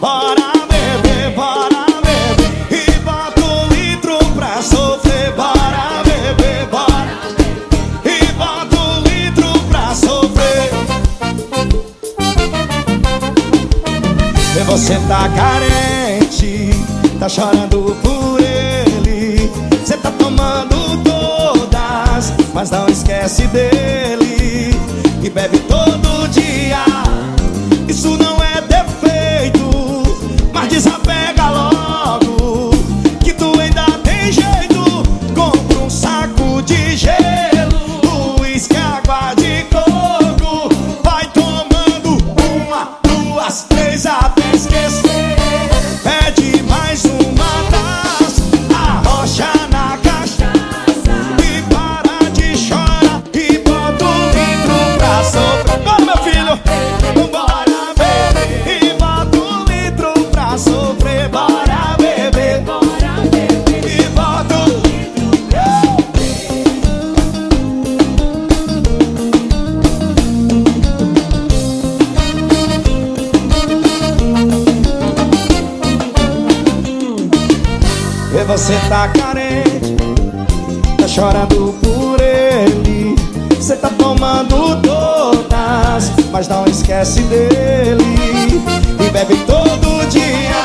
Bora beber, bora beber. E bota um litro pra sofrer. Bora beber, bora E bota um litro pra sofrer. E você tá carente Tá chorando por ele. Você tá tomando todas Mas não esquece dele. E bebe todo duas, três até esquecer. Pede mais uma taça. Arrocha na cachaça E para de chorar E bota um litro pra sofrer Bora meu filho. Bora beber E bota um litro pra sofrer Bora você tá carente Tá chorando por ele. Você tá tomando todas Mas não esquece dele. E bebe todo dia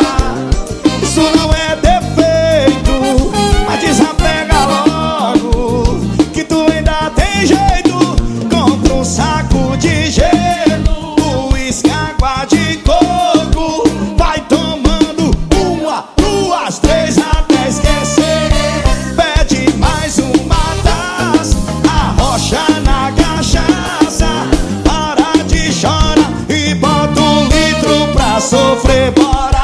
Isso não é defeito. Mas desapega logo Que tu ainda tem jeito. Compra um saco de gelo Uísque, água de coco. Vai tomando uma, duas, três até Para de